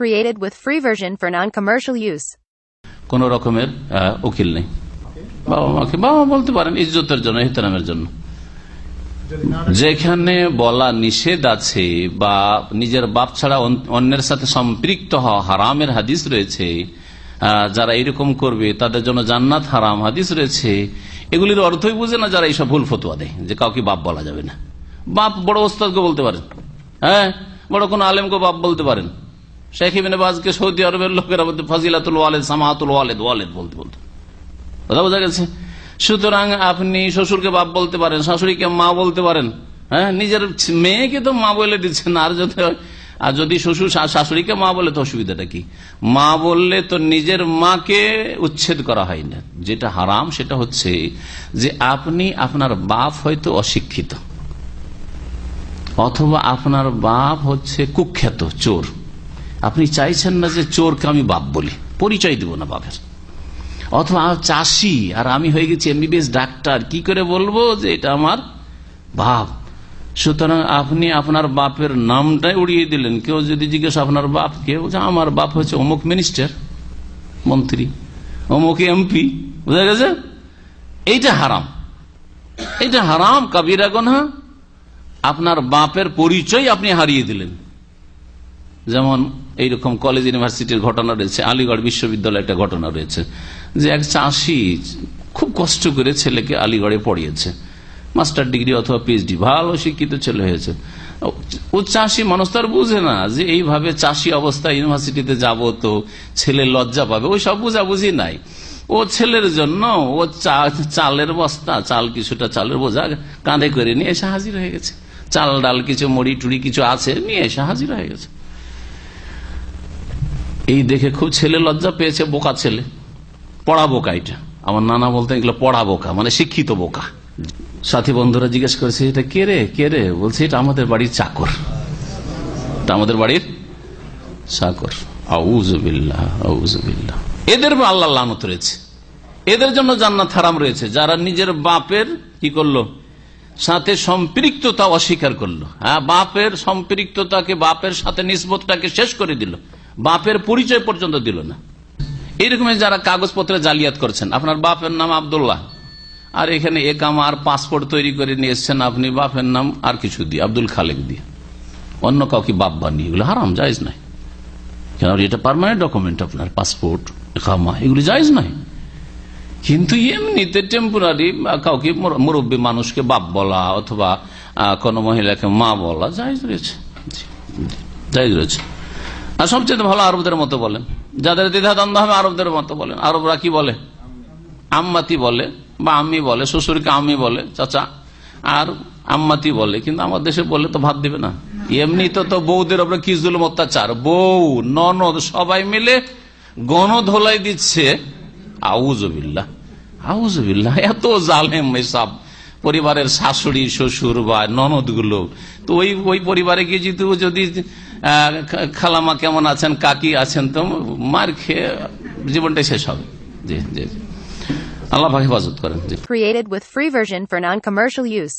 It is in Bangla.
Created with free version for non-commercial use. কোন রকমের উকিল নেই। বাবা মাকে, বাবা বলতে পারেন, ইজ্জতের জন্য, এহতেরামের জন্য। যেখানে বলা নিষেধ আছে বা নিজের বাপ ছাড়া অন- অন্যের সাথে সম্পৃক্ত হওয়া হারামের হাদিস রয়েছে যারা এরকম করবে, তাদের জন্য জান্নাত হারাম হাদিস রয়েছে। এগুলির অর্থই বুঝে না যারা এইসব ভুল ফতুয়া দেয়, যে কাউকে বাপ বলা যাবে না। বাপ বড় ওস্তাদকে বলতে পারেন হ্যাঁ? বড় কোন আলেমকে বাপ বলতে পারেন। শেখ ইবিন সৌদি আরবের লোকেরা বলতে, ফাজিলাতুল ওয়ালেদ, সামাহাতুল ওয়ালেদ ওয়ালেদ বলতে বলতে। কথা বোঝা গেছে? সুতরাং আপনি শ্বশুরকে বাপ বলতে পারেন, শাশুড়িকে মা বলতে পারেন হ্যাঁ? নিজের মেয়েকে তো মা বলে দিচ্ছেন, আর যদি আর যদি শ্বশুর শাশুড়িকে মা বলে, তো অসুবিধাটা কি? মা বললে তো নিজের মাকে উচ্ছেদ করা হয় না। যেটা হারাম, সেটা হচ্ছে যে আপনি আপনার বাপ হয়তো অশিক্ষিত, অথবা আপনার বাপ হচ্ছে কুখ্যাত, চোর। আপনি চাইছেন না যে চোরকে আমি বাপ বলি। পরিচয় দিব না বাপের। অথবা চাষি, আর আমি হয়ে গেছি এমবিবিএস ডাক্তার, কি করে বলব যে এটা আমার বাপ? সুতরাং আপনি আপনার বাপের নামটাই উড়িয়ে দিলেন। কেউ যদি জিজ্ঞেস আপনার বাপ, কেউ আমার বাপ হচ্ছে অমুক মিনিস্টার মন্ত্রী, অমুক এমপি বুঝা গেছে? এইটা হারাম। এইটা হারাম কাবিরা গনহা আপনার বাপের পরিচয় আপনি হারিয়ে দিলেন। যেমন এইরকম কলেজ ইউনিভার্সিটির ঘটনা রয়েছে, আলিগড় বিশ্ববিদ্যালয়ে একটা ঘটনা রয়েছে, যে এক চাষি খুব কষ্ট করে ছেলেকে আলিগড়ে পড়িয়েছে। মাস্টার ডিগ্রি অথবা পিএইচডি ভালো শিক্ষিত ছেলে হয়েছে। ও চাষি মানুষ তার বুঝে না যে এইভাবে চাষি অবস্থা ইউনিভার্সিটিতে যাব তো ছেলে লজ্জা পাবে, ওই সব বুঝাবুঝি নাই। ও ছেলের জন্য ও চালের বস্তা, চাল কিছুটা চালের বোঝা কাঁধে করে নিয়ে এসে হাজির হয়ে গেছে। চাল, ডাল, কিছু মুড়ি টুড়ি কিছু আছে, নিয়ে এসে হাজির হয়ে গেছে। এই দেখে খুব ছেলে লজ্জা পেয়েছে, বোকা ছেলে। পড়া বোকা এটা? আমার নানা বলতেন, এগুলো পড়া বোকা মানে শিক্ষিত বোকা। সাথী বন্ধুরা জিজ্ঞেস করেছে, এটা কে রে? কে রে? বলছে, এটা আমাদের বাড়ির চাকর। এটা আমাদের বাড়ির চাকর। আউজবিল্লাহ এদের আল্লাহ লানত রয়েছে। এদের জন্য জান্নাত হারাম রয়েছে। যারা নিজের বাপের কি করল? সাথে সম্পৃক্ততা অস্বীকার করল। হ্যাঁ বাপের সম্পৃক্ততাকে, বাপের সাথে নিসবতটাকে শেষ করে দিল। বাপের পরিচয় পর্যন্ত দিল না। এইরকম যারা কাগজপত্রে জালিয়াত করছেন, আপনার বাপের নাম আবদুল্লাহ। আর এখানে একামা আর পাসপোর্ট তৈরি করে নিয়ে এসছেন আপনি, বাপের নাম আর কিছু দিয়ে, আব্দুল খালেক দিয়ে। অন্য কাউকে বাপ বানিয়ে, এগুলো হারাম, জায়জ নাই কেন এটা পারমানেন্ট ডকুমেন্ট আপনার, পাসপোর্ট একামা এগুলি জায়জ নাই কিন্তু এমনিতে টেম্পোরারি কাউকে মুরব্বী মানুষকে বাপ বলা অথবা কোন মহিলাকে মা বলা, জায়জ রয়েছে। জায়জ রয়েছে। আর সবচেয়ে ভালো আরবদের মতো বলেন। যাদের দ্বিধাদ্বন্দ্ব হবে আরবদের মতো বলেন। আরবরা কি বলে? আম্মাতি বলে বা আম্মি বলে, শ্বশুরকে আম্মি বলে, চাচা। আর আম্মাতি বলে, কিন্তু আমার দেশে বলে তো ভাত দিবে না। এমনি তো তো বৌদের ওপরে কি জুলুম, অত্যাচার? বউ, ননদ সবাই মিলে গণধোলাই দিচ্ছে। আউজবিল্লা আউজবিল্লা এত জালেম এসব পরিবারের শাশুড়ি, শ্বশুর বা ননদগুলো তো ওই ওই পরিবারে গিয়ে যদি খালামা কেমন আছেন, কাকি আছেন, তো মার খেয়ে জীবনটাই শেষ হবে। জি জি আল্লাহ হেফাজত করেন, জি। Created with free version for non-commercial use.